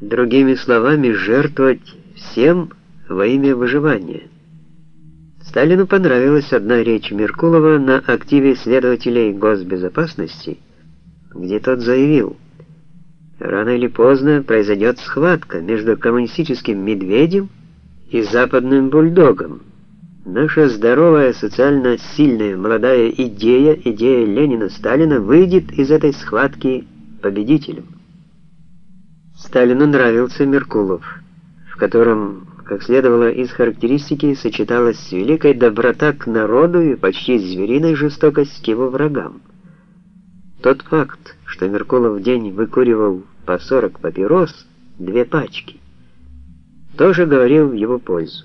Другими словами, жертвовать всем во имя выживания. Сталину понравилась одна речь Меркулова на активе следователей госбезопасности, где тот заявил, рано или поздно произойдет схватка между коммунистическим медведем и западным бульдогом. Наша здоровая, социально сильная молодая идея, идея Ленина-Сталина, выйдет из этой схватки победителем. Сталину нравился Меркулов, в котором, как следовало из характеристики, сочеталась великая доброта к народу и почти звериная жестокость к его врагам. Тот факт, что Меркулов в день выкуривал по 40 папирос, две пачки, тоже говорил в его пользу.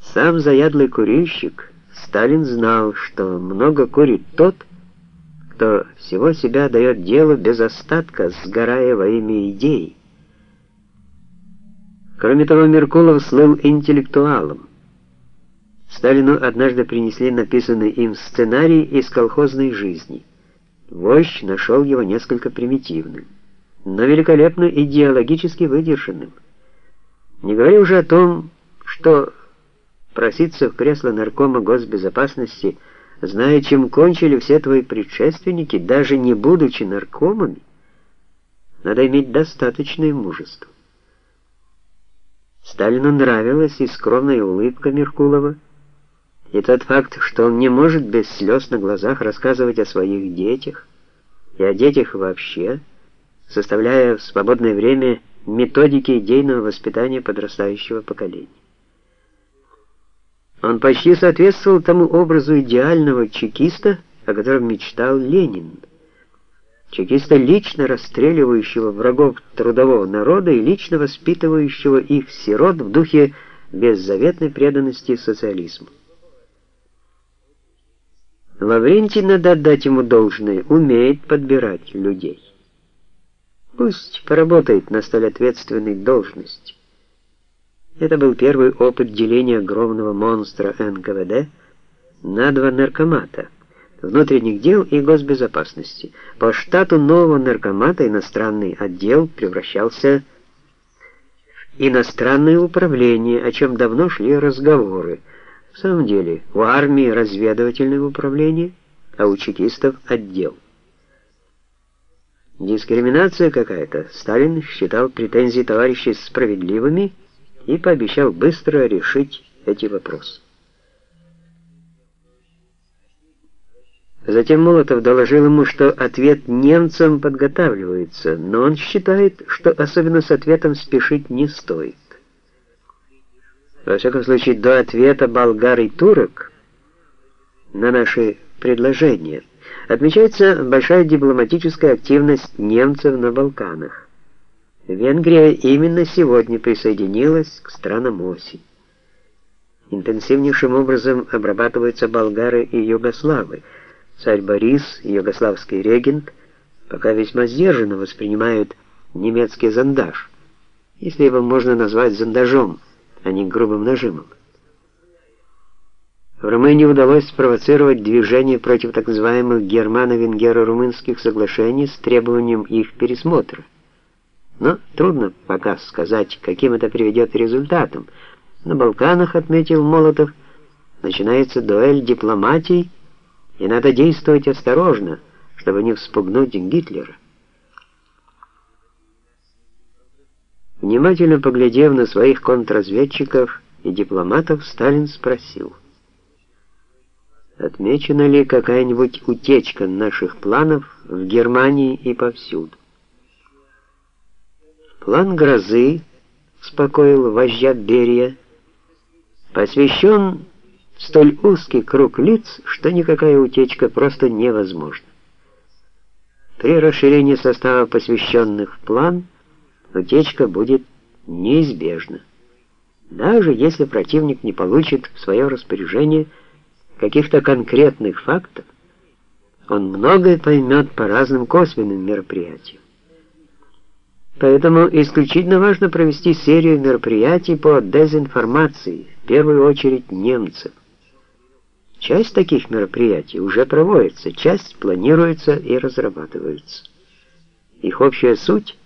Сам заядлый курильщик, Сталин знал, что много курит тот, кто всего себя дает делу без остатка, сгорая во имя идей. Кроме того, Меркулов слыл интеллектуалом. Сталину однажды принесли написанный им сценарий из колхозной жизни. Вождь нашел его несколько примитивным, но великолепно идеологически выдержанным. Не говоря уже о том, что проситься в кресло наркома госбезопасности, зная, чем кончили все твои предшественники, даже не будучи наркомами, надо иметь достаточное мужество. Сталину нравилась и скромная улыбка Меркулова, и тот факт, что он не может без слез на глазах рассказывать о своих детях и о детях вообще, составляя в свободное время методики идейного воспитания подрастающего поколения. Он почти соответствовал тому образу идеального чекиста, о котором мечтал Ленин. Чекиста, лично расстреливающего врагов трудового народа и лично воспитывающего их сирот в духе беззаветной преданности социализму. Лаврентий, надо отдать ему должное, умеет подбирать людей. Пусть поработает на столь ответственной должности. Это был первый опыт деления огромного монстра НКВД на два наркомата внутренних дел и госбезопасности. По штату нового наркомата иностранный отдел превращался в иностранное управление, о чем давно шли разговоры. В самом деле, у армии разведывательное управление, а у чекистов отдел. Дискриминация какая-то. Сталин считал претензии товарищей справедливыми и пообещал быстро решить эти вопросы. Затем Молотов доложил ему, что ответ немцам подготавливается, но он считает, что особенно с ответом спешить не стоит. Во всяком случае, до ответа болгар и турок на наши предложения – Отмечается большая дипломатическая активность немцев на Балканах. Венгрия именно сегодня присоединилась к странам оси. Интенсивнейшим образом обрабатываются болгары и югославы. Царь Борис и югославский регент пока весьма сдержанно воспринимают немецкий зондаж, если его можно назвать зондажом, а не грубым нажимом. В Румынии удалось спровоцировать движение против так называемых германо-венгеро-румынских соглашений с требованием их пересмотра. Но трудно пока сказать, каким это приведет результатом. На Балканах, отметил Молотов, начинается дуэль дипломатий, и надо действовать осторожно, чтобы не вспугнуть Гитлера. Внимательно поглядев на своих контрразведчиков и дипломатов, Сталин спросил: Отмечена ли какая-нибудь утечка наших планов в Германии и повсюду? План грозы, успокоил вождя Берия, посвящен столь узкий круг лиц, что никакая утечка просто невозможна. При расширении состава посвященных в план утечка будет неизбежна, даже если противник не получит в свое распоряжение каких-то конкретных фактов, он многое поймет по разным косвенным мероприятиям. Поэтому исключительно важно провести серию мероприятий по дезинформации, в первую очередь немцев. Часть таких мероприятий уже проводится, часть планируется и разрабатывается. Их общая суть